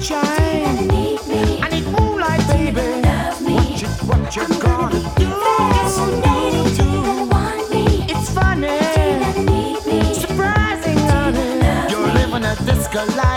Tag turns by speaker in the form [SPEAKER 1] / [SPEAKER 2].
[SPEAKER 1] I
[SPEAKER 2] need moonlight, baby. I'm
[SPEAKER 1] gonna, gonna want me?
[SPEAKER 2] It's funny, surprising, honey. You're a disco life.